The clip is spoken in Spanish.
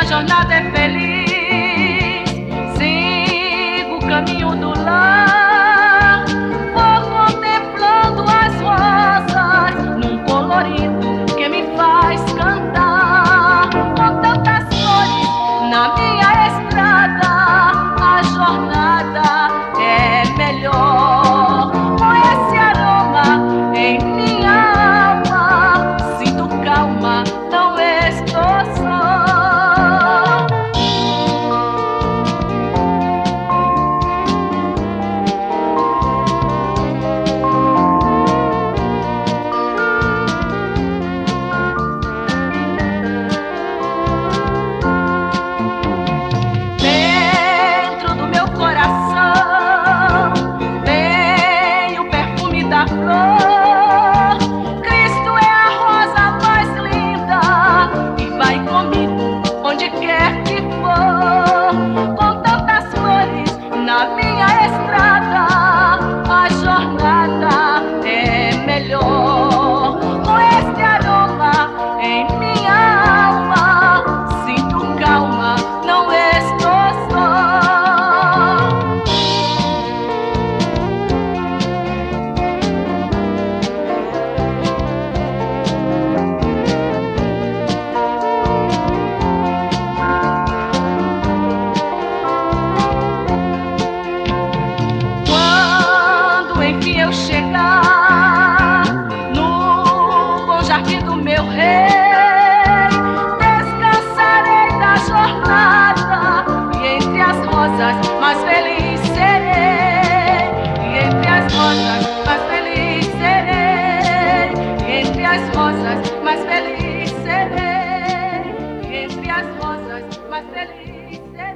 uma jornada é feliz. Sigo o caminho do lar. Na meu. Descansarei da jornada e entre as rosas mais feliz serei. E entre as rosas mais feliz serei. E entre as rosas mais feliz serei. E entre as rosas mais feliz serei.